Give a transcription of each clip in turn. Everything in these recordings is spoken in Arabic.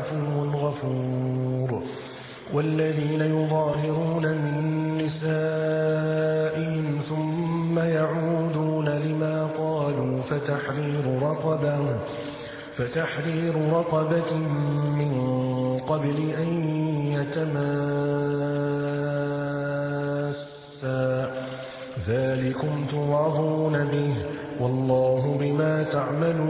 لعفو غفور. والذين يظاهرون من نسائهم ثم يعودون لما قالوا فتحرير رقبة فتحرير رقبة من قبل أن يتماسا. ذلكم توعظون به والله بما تعملون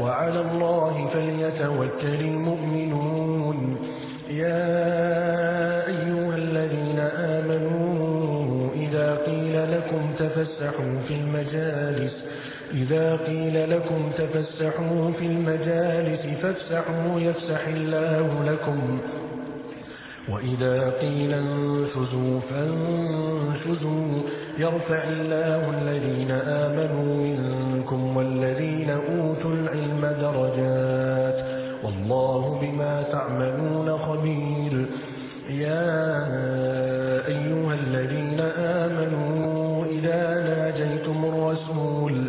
وعلى الله فليتوكل المؤمنون. يا أيها الذين آمنوا إذا قيل لكم تفسحوا في المجالس إذا قيل لكم تفسحوا في المجالس فافسحوا يفسح الله لكم. وإذا قيل انشزوا فانشزوا يرفع الله الذين آمنوا تعملون خبير. يا أيها الذين آمنوا إذا ناجيتم الرسول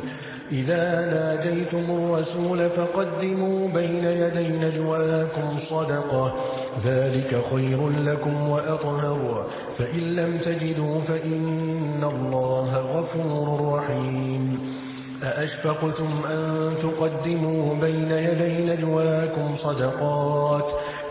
إذا ناجيتم الرسول فقدموا بين يدي نجواكم صدقة. ذلك خير لكم وأطهر. فإن لم تجدوا فإن الله غفور رحيم. أأشفقتم أن تقدموا بين يدي نجواكم صدقات؟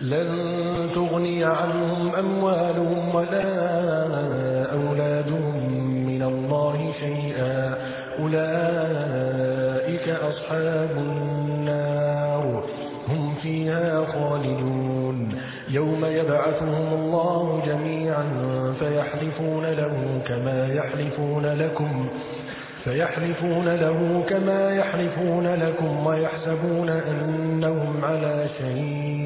لن تغني عنهم أموالهم ولا أولادهم من الله شيئا. أولئك أصحاب النار. هم فيها خالدون. يوم يبعثهم الله جميعا فيحلفون له كما يحلفون لكم. فيحلفون له كما يحلفون لكم ويحسبون أنهم على شيء